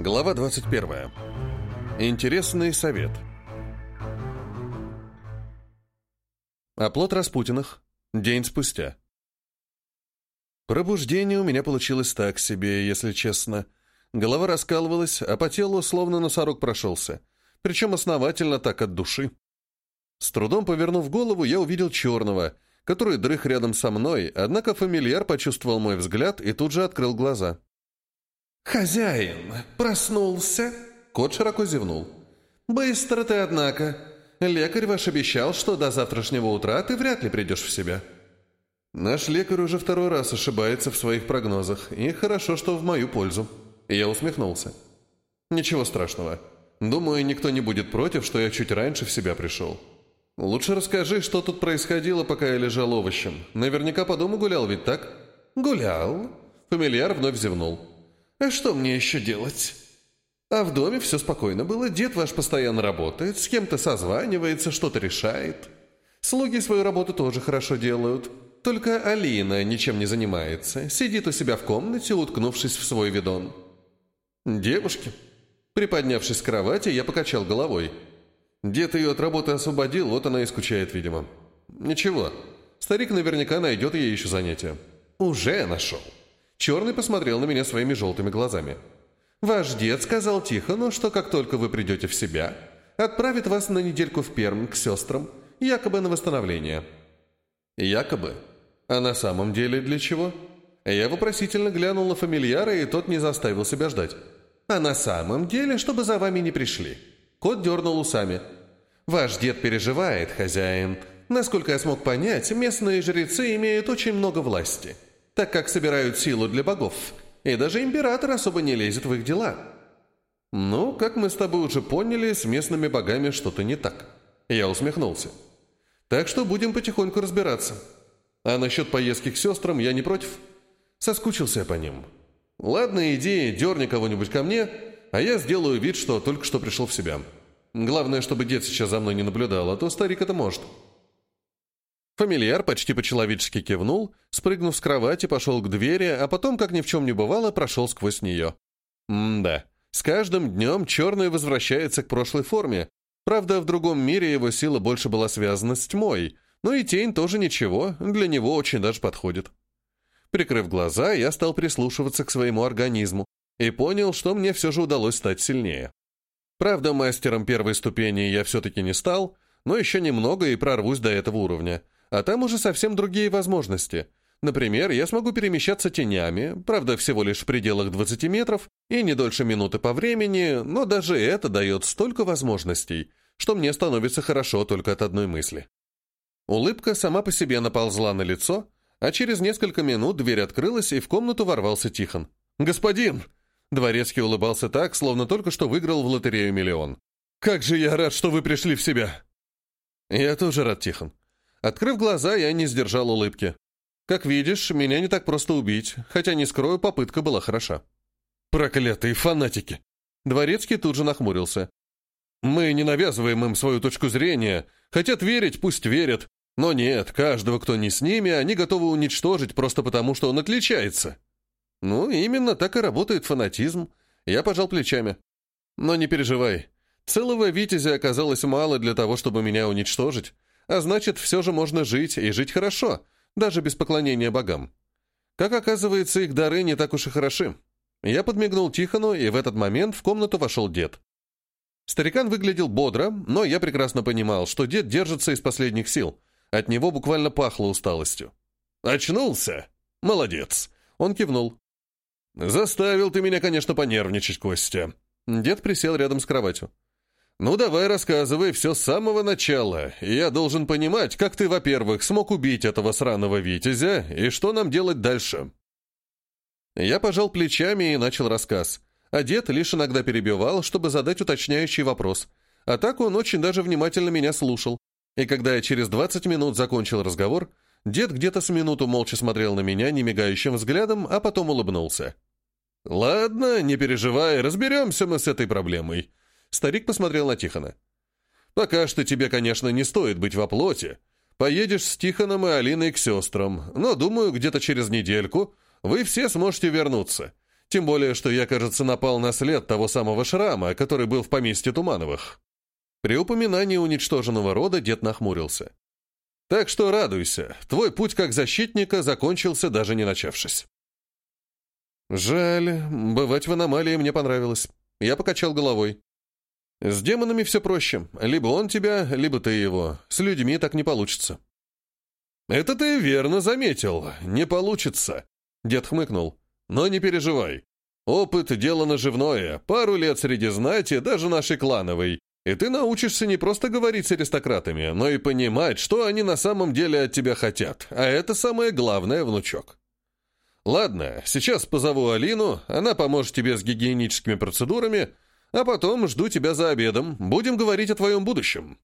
Глава 21. Интересный совет. Оплот Распутиных. День спустя. Пробуждение у меня получилось так себе, если честно. Голова раскалывалась, а по телу словно носорог прошелся. Причем основательно так от души. С трудом повернув голову, я увидел черного, который дрых рядом со мной, однако фамильяр почувствовал мой взгляд и тут же открыл глаза. «Хозяин, проснулся?» Кот широко зевнул. «Быстро ты, однако. Лекарь ваш обещал, что до завтрашнего утра ты вряд ли придешь в себя». Наш лекарь уже второй раз ошибается в своих прогнозах, и хорошо, что в мою пользу. Я усмехнулся. Ничего страшного. Думаю, никто не будет против, что я чуть раньше в себя пришел. Лучше расскажи, что тут происходило, пока я лежал овощем. Наверняка по дому гулял ведь так? Гулял. Фамильяр вновь зевнул. А что мне еще делать? А в доме все спокойно было, дед ваш постоянно работает, с кем-то созванивается, что-то решает. Слуги свою работу тоже хорошо делают. Только Алина ничем не занимается, сидит у себя в комнате, уткнувшись в свой видон. Девушки. Приподнявшись с кровати, я покачал головой. Дед ее от работы освободил, вот она и скучает, видимо. Ничего, старик наверняка найдет ей еще занятие. Уже нашел. Черный посмотрел на меня своими желтыми глазами. «Ваш дед сказал Тихону, что как только вы придете в себя, отправит вас на недельку в Перм к сестрам, якобы на восстановление». «Якобы? А на самом деле для чего?» Я вопросительно глянул на фамильяра, и тот не заставил себя ждать. «А на самом деле, чтобы за вами не пришли». Кот дернул усами. «Ваш дед переживает, хозяин. Насколько я смог понять, местные жрецы имеют очень много власти» так как собирают силу для богов, и даже император особо не лезет в их дела. Ну, как мы с тобой уже поняли, с местными богами что-то не так. Я усмехнулся. Так что будем потихоньку разбираться. А насчет поездки к сестрам я не против. Соскучился я по ним. Ладно, иди, дерни кого-нибудь ко мне, а я сделаю вид, что только что пришел в себя. Главное, чтобы дед сейчас за мной не наблюдал, а то старик это может. Фамильяр почти по-человечески кивнул, спрыгнув с кровати, пошел к двери, а потом, как ни в чем не бывало, прошел сквозь нее. М-да, с каждым днем черный возвращается к прошлой форме. Правда, в другом мире его сила больше была связана с тьмой, но и тень тоже ничего, для него очень даже подходит. Прикрыв глаза, я стал прислушиваться к своему организму и понял, что мне все же удалось стать сильнее. Правда, мастером первой ступени я все-таки не стал, но еще немного и прорвусь до этого уровня — а там уже совсем другие возможности. Например, я смогу перемещаться тенями, правда, всего лишь в пределах 20 метров и не дольше минуты по времени, но даже это дает столько возможностей, что мне становится хорошо только от одной мысли. Улыбка сама по себе наползла на лицо, а через несколько минут дверь открылась, и в комнату ворвался Тихон. «Господин!» Дворецкий улыбался так, словно только что выиграл в лотерею миллион. «Как же я рад, что вы пришли в себя!» «Я тоже рад, Тихон. Открыв глаза, я не сдержал улыбки. Как видишь, меня не так просто убить, хотя, не скрою, попытка была хороша. Проклятые фанатики! Дворецкий тут же нахмурился. Мы не навязываем им свою точку зрения. Хотят верить, пусть верят. Но нет, каждого, кто не с ними, они готовы уничтожить просто потому, что он отличается. Ну, именно так и работает фанатизм. Я пожал плечами. Но не переживай. Целого Витязя оказалось мало для того, чтобы меня уничтожить. А значит, все же можно жить, и жить хорошо, даже без поклонения богам. Как оказывается, их дары не так уж и хороши. Я подмигнул Тихону, и в этот момент в комнату вошел дед. Старикан выглядел бодро, но я прекрасно понимал, что дед держится из последних сил. От него буквально пахло усталостью. «Очнулся? Молодец!» Он кивнул. «Заставил ты меня, конечно, понервничать, Костя». Дед присел рядом с кроватью. «Ну, давай рассказывай все с самого начала. Я должен понимать, как ты, во-первых, смог убить этого сраного Витязя, и что нам делать дальше». Я пожал плечами и начал рассказ. А дед лишь иногда перебивал, чтобы задать уточняющий вопрос. А так он очень даже внимательно меня слушал. И когда я через 20 минут закончил разговор, дед где-то с минуту молча смотрел на меня немигающим взглядом, а потом улыбнулся. «Ладно, не переживай, разберемся мы с этой проблемой. Старик посмотрел на Тихона. «Пока что тебе, конечно, не стоит быть во плоти. Поедешь с Тихоном и Алиной к сестрам, но, думаю, где-то через недельку вы все сможете вернуться. Тем более, что я, кажется, напал на след того самого шрама, который был в поместье Тумановых. При упоминании уничтоженного рода дед нахмурился. Так что радуйся, твой путь как защитника закончился, даже не начавшись. Жаль, бывать в аномалии мне понравилось. Я покачал головой. С демонами все проще. Либо он тебя, либо ты его. С людьми так не получится. Это ты верно заметил. Не получится. Дед хмыкнул. Но не переживай. Опыт — дело наживное. Пару лет среди знати, даже нашей клановой. И ты научишься не просто говорить с аристократами, но и понимать, что они на самом деле от тебя хотят. А это самое главное, внучок. Ладно, сейчас позову Алину, она поможет тебе с гигиеническими процедурами, а потом жду тебя за обедом. Будем говорить о твоем будущем.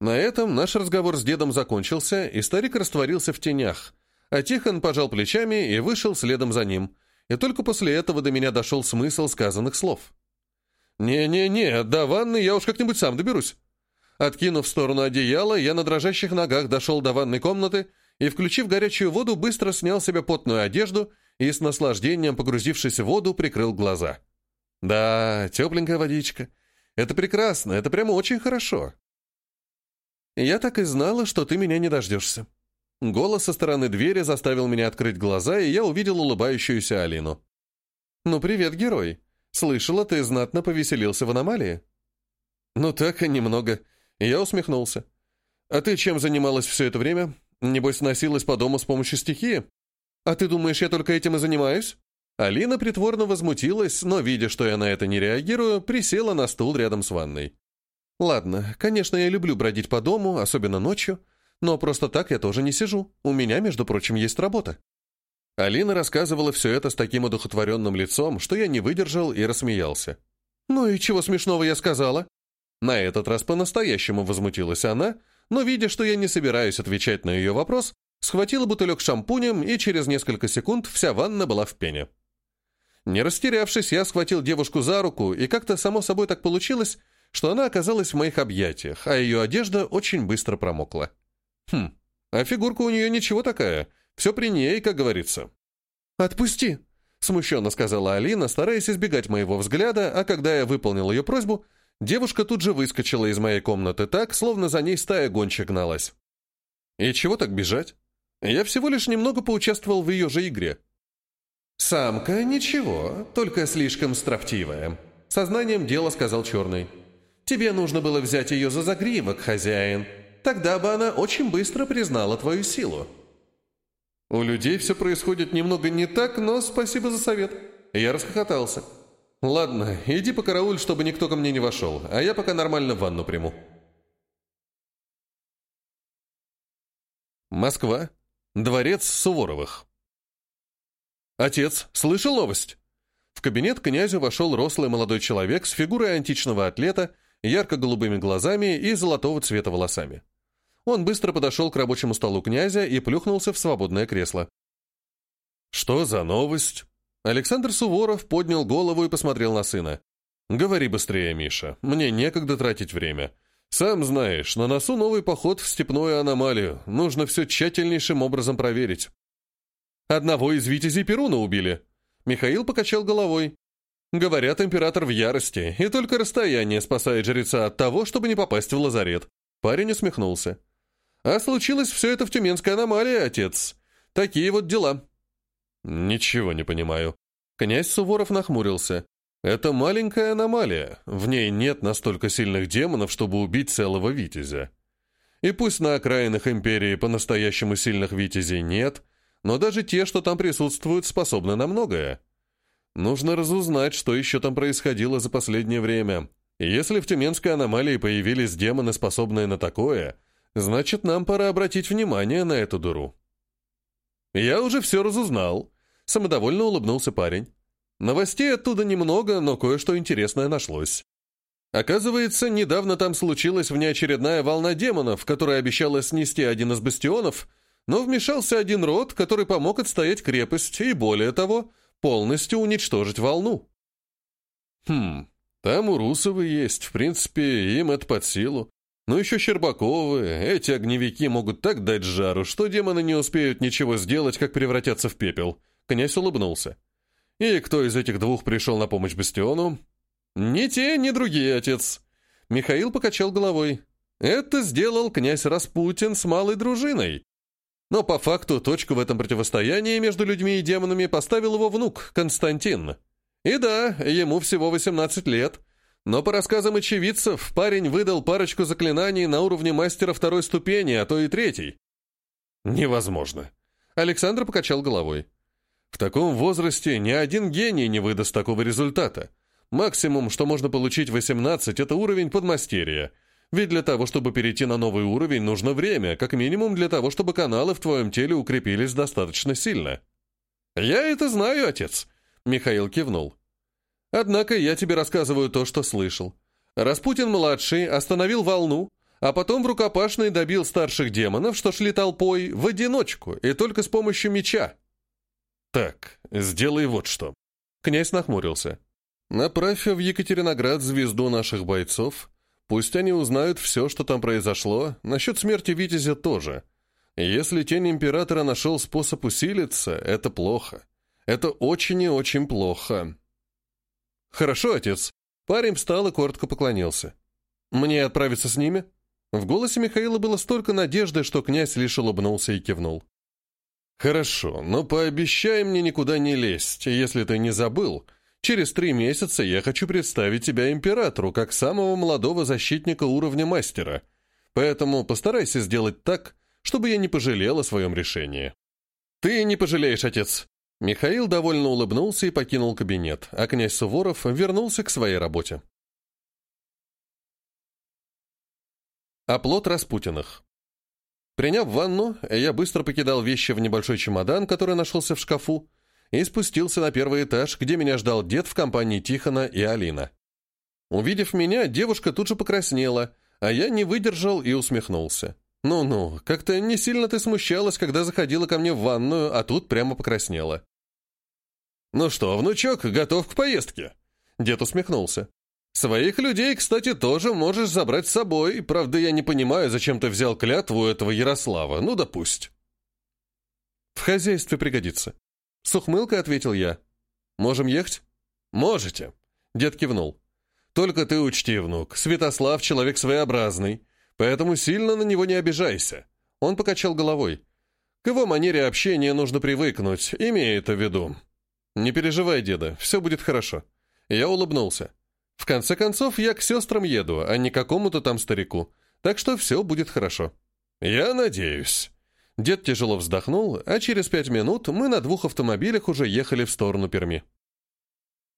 На этом наш разговор с дедом закончился, и старик растворился в тенях, а Тихон пожал плечами и вышел следом за ним — и только после этого до меня дошел смысл сказанных слов. «Не-не-не, до ванны я уж как-нибудь сам доберусь». Откинув в сторону одеяла, я на дрожащих ногах дошел до ванной комнаты и, включив горячую воду, быстро снял себе потную одежду и с наслаждением, погрузившись в воду, прикрыл глаза. «Да, тепленькая водичка. Это прекрасно, это прямо очень хорошо». «Я так и знала, что ты меня не дождешься», Голос со стороны двери заставил меня открыть глаза, и я увидел улыбающуюся Алину. «Ну, привет, герой. Слышала, ты знатно повеселился в аномалии?» «Ну так, немного». Я усмехнулся. «А ты чем занималась все это время? Небось, носилась по дому с помощью стихии? А ты думаешь, я только этим и занимаюсь?» Алина притворно возмутилась, но, видя, что я на это не реагирую, присела на стул рядом с ванной. «Ладно, конечно, я люблю бродить по дому, особенно ночью, но просто так я тоже не сижу. У меня, между прочим, есть работа». Алина рассказывала все это с таким одухотворенным лицом, что я не выдержал и рассмеялся. «Ну и чего смешного я сказала?» На этот раз по-настоящему возмутилась она, но, видя, что я не собираюсь отвечать на ее вопрос, схватила бутылек шампунем, и через несколько секунд вся ванна была в пене. Не растерявшись, я схватил девушку за руку, и как-то само собой так получилось, что она оказалась в моих объятиях, а ее одежда очень быстро промокла. Хм, а фигурка у нее ничего такая. Все при ней, как говорится. «Отпусти!» — смущенно сказала Алина, стараясь избегать моего взгляда, а когда я выполнил ее просьбу, девушка тут же выскочила из моей комнаты так, словно за ней стая гонщик гналась. И чего так бежать? Я всего лишь немного поучаствовал в ее же игре. «Самка ничего, только слишком строптивая», — сознанием дела сказал Черный. «Тебе нужно было взять ее за загривок, хозяин. Тогда бы она очень быстро признала твою силу. У людей все происходит немного не так, но спасибо за совет. Я расхохотался. Ладно, иди по карауль, чтобы никто ко мне не вошел, а я пока нормально ванну приму. Москва. Дворец Суворовых. «Отец, слышал новость?» В кабинет князю вошел рослый молодой человек с фигурой античного атлета, ярко-голубыми глазами и золотого цвета волосами. Он быстро подошел к рабочему столу князя и плюхнулся в свободное кресло. «Что за новость?» Александр Суворов поднял голову и посмотрел на сына. «Говори быстрее, Миша. Мне некогда тратить время. Сам знаешь, на носу новый поход в степную аномалию. Нужно все тщательнейшим образом проверить». «Одного из витязей Перуна убили». Михаил покачал головой. «Говорят, император в ярости, и только расстояние спасает жреца от того, чтобы не попасть в лазарет». Парень усмехнулся. А случилось все это в Тюменской аномалии, отец. Такие вот дела». «Ничего не понимаю». Князь Суворов нахмурился. «Это маленькая аномалия. В ней нет настолько сильных демонов, чтобы убить целого витязя. И пусть на окраинах империи по-настоящему сильных витязей нет, но даже те, что там присутствуют, способны на многое. Нужно разузнать, что еще там происходило за последнее время. если в Тюменской аномалии появились демоны, способные на такое, Значит, нам пора обратить внимание на эту дуру. Я уже все разузнал. Самодовольно улыбнулся парень. Новостей оттуда немного, но кое-что интересное нашлось. Оказывается, недавно там случилась внеочередная волна демонов, которая обещала снести один из бастионов, но вмешался один род, который помог отстоять крепость и, более того, полностью уничтожить волну. Хм, там у Русовы есть, в принципе, им это под силу. Ну еще Щербаковы, эти огневики могут так дать жару, что демоны не успеют ничего сделать, как превратятся в пепел. Князь улыбнулся. И кто из этих двух пришел на помощь Бастиону? Ни те, ни другие, отец. Михаил покачал головой. Это сделал князь Распутин с малой дружиной. Но по факту точку в этом противостоянии между людьми и демонами поставил его внук, Константин. И да, ему всего 18 лет, но по рассказам очевидцев, парень выдал парочку заклинаний на уровне мастера второй ступени, а то и третьей. Невозможно. Александр покачал головой. В таком возрасте ни один гений не выдаст такого результата. Максимум, что можно получить 18, это уровень подмастерья — ведь для того, чтобы перейти на новый уровень, нужно время, как минимум для того, чтобы каналы в твоем теле укрепились достаточно сильно. «Я это знаю, отец», — Михаил кивнул. «Однако я тебе рассказываю то, что слышал. Распутин-младший остановил волну, а потом в рукопашной добил старших демонов, что шли толпой, в одиночку, и только с помощью меча». «Так, сделай вот что». Князь нахмурился. «Направь в Екатериноград звезду наших бойцов» Пусть они узнают все, что там произошло, насчет смерти Витязя тоже. Если тень императора нашел способ усилиться, это плохо. Это очень и очень плохо. Хорошо, отец. Парень встал и коротко поклонился. Мне отправиться с ними? В голосе Михаила было столько надежды, что князь лишь улыбнулся и кивнул. «Хорошо, но пообещай мне никуда не лезть, если ты не забыл, Через три месяца я хочу представить тебя императору, как самого молодого защитника уровня мастера. Поэтому постарайся сделать так, чтобы я не пожалел о своем решении». «Ты не пожалеешь, отец!» Михаил довольно улыбнулся и покинул кабинет, а князь Суворов вернулся к своей работе. Оплот Распутиных Приняв ванну, я быстро покидал вещи в небольшой чемодан, который нашелся в шкафу, и спустился на первый этаж, где меня ждал дед в компании Тихона и Алина. Увидев меня, девушка тут же покраснела, а я не выдержал и усмехнулся. «Ну-ну, как-то не сильно ты смущалась, когда заходила ко мне в ванную, а тут прямо покраснела». «Ну что, внучок, готов к поездке?» Дед усмехнулся. «Своих людей, кстати, тоже можешь забрать с собой. Правда, я не понимаю, зачем ты взял клятву этого Ярослава. Ну да пусть». «В хозяйстве пригодится», с ухмылкой ответил я. «Можем ехать?» «Можете», — дед кивнул. «Только ты учти, внук, Святослав человек своеобразный, поэтому сильно на него не обижайся». Он покачал головой. «К его манере общения нужно привыкнуть, имея это в виду». «Не переживай, деда, все будет хорошо». Я улыбнулся. «В конце концов, я к сестрам еду, а не к какому-то там старику, так что все будет хорошо». «Я надеюсь». Дед тяжело вздохнул, а через пять минут мы на двух автомобилях уже ехали в сторону Перми.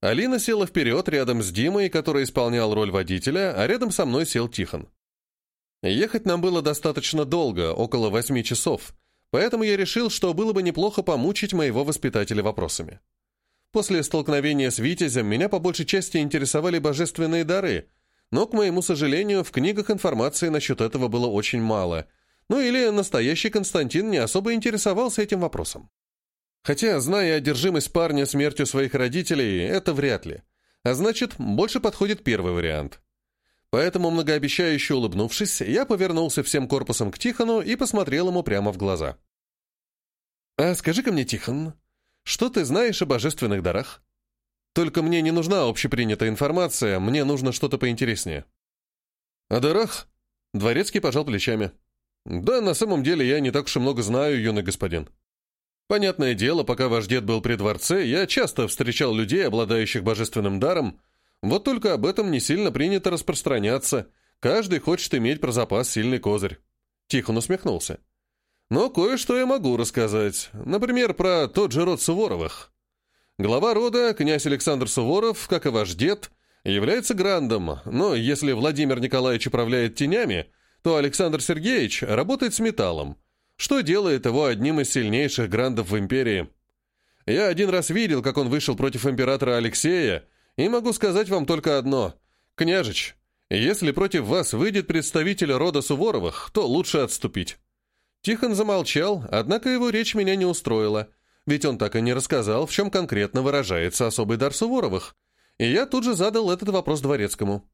Алина села вперед рядом с Димой, который исполнял роль водителя, а рядом со мной сел Тихон. Ехать нам было достаточно долго, около восьми часов, поэтому я решил, что было бы неплохо помучить моего воспитателя вопросами. После столкновения с Витязем меня по большей части интересовали божественные дары, но, к моему сожалению, в книгах информации насчет этого было очень мало – ну или настоящий Константин не особо интересовался этим вопросом. Хотя, зная одержимость парня смертью своих родителей, это вряд ли. А значит, больше подходит первый вариант. Поэтому, многообещающе улыбнувшись, я повернулся всем корпусом к Тихону и посмотрел ему прямо в глаза. «А скажи-ка мне, Тихон, что ты знаешь о божественных дарах? Только мне не нужна общепринятая информация, мне нужно что-то поинтереснее». «О дарах?» Дворецкий пожал плечами. «Да, на самом деле я не так уж и много знаю, юный господин. Понятное дело, пока ваш дед был при дворце, я часто встречал людей, обладающих божественным даром, вот только об этом не сильно принято распространяться. Каждый хочет иметь про запас сильный козырь». Тихон усмехнулся. «Но кое-что я могу рассказать. Например, про тот же род Суворовых. Глава рода, князь Александр Суворов, как и ваш дед, является грандом, но если Владимир Николаевич управляет тенями, то Александр Сергеевич работает с металлом, что делает его одним из сильнейших грандов в империи. Я один раз видел, как он вышел против императора Алексея, и могу сказать вам только одно. Княжич, если против вас выйдет представитель рода Суворовых, то лучше отступить». Тихон замолчал, однако его речь меня не устроила, ведь он так и не рассказал, в чем конкретно выражается особый дар Суворовых. И я тут же задал этот вопрос дворецкому.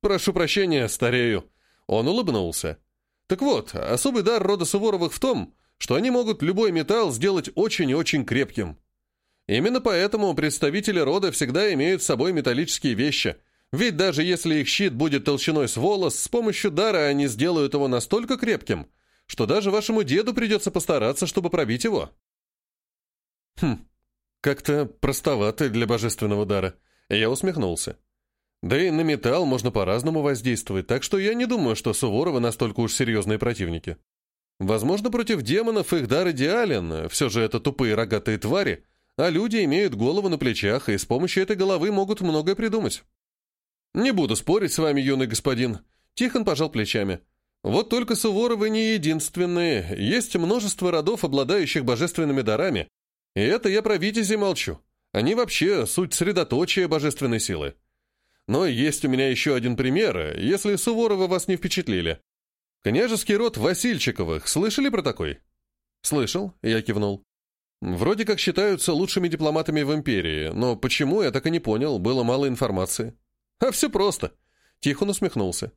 «Прошу прощения, старею», он улыбнулся. Так вот, особый дар рода Суворовых в том, что они могут любой металл сделать очень и очень крепким. Именно поэтому представители рода всегда имеют с собой металлические вещи, ведь даже если их щит будет толщиной с волос, с помощью дара они сделают его настолько крепким, что даже вашему деду придется постараться, чтобы пробить его. Хм, как-то простовато для божественного дара. Я усмехнулся. Да и на металл можно по-разному воздействовать, так что я не думаю, что Суворовы настолько уж серьезные противники. Возможно, против демонов их дар идеален, все же это тупые рогатые твари, а люди имеют голову на плечах и с помощью этой головы могут многое придумать. «Не буду спорить с вами, юный господин», — Тихон пожал плечами. «Вот только Суворовы не единственные, есть множество родов, обладающих божественными дарами, и это я про витязей молчу. Они вообще суть средоточия божественной силы. Но есть у меня еще один пример, если Суворовы вас не впечатлили. Княжеский род Васильчиковых, слышали про такой? Слышал, я кивнул. Вроде как считаются лучшими дипломатами в империи, но почему, я так и не понял, было мало информации. А все просто. Тихон усмехнулся.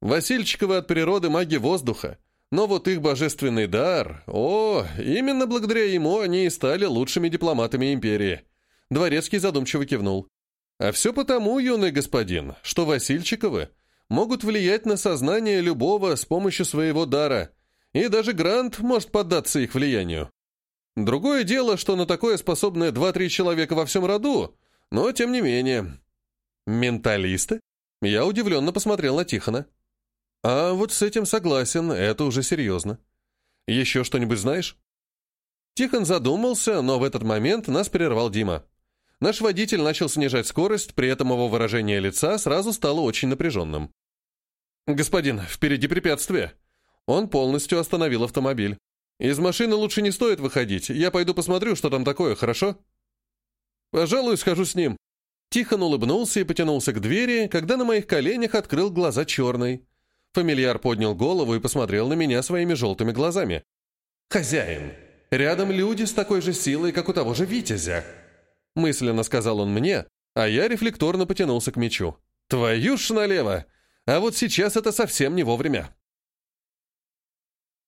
Васильчиковы от природы маги воздуха, но вот их божественный дар... О, именно благодаря ему они и стали лучшими дипломатами империи. Дворецкий задумчиво кивнул. А все потому, юный господин, что Васильчиковы могут влиять на сознание любого с помощью своего дара, и даже Грант может поддаться их влиянию. Другое дело, что на такое способны два-три человека во всем роду, но тем не менее. Менталисты? Я удивленно посмотрел на Тихона. А вот с этим согласен, это уже серьезно. Еще что-нибудь знаешь? Тихон задумался, но в этот момент нас прервал Дима. Наш водитель начал снижать скорость, при этом его выражение лица сразу стало очень напряженным. «Господин, впереди препятствие!» Он полностью остановил автомобиль. «Из машины лучше не стоит выходить. Я пойду посмотрю, что там такое, хорошо?» «Пожалуй, схожу с ним». Тихон улыбнулся и потянулся к двери, когда на моих коленях открыл глаза черный. Фамильяр поднял голову и посмотрел на меня своими желтыми глазами. «Хозяин, рядом люди с такой же силой, как у того же Витязя», мысленно сказал он мне, а я рефлекторно потянулся к мечу. «Твою ж налево! А вот сейчас это совсем не вовремя!»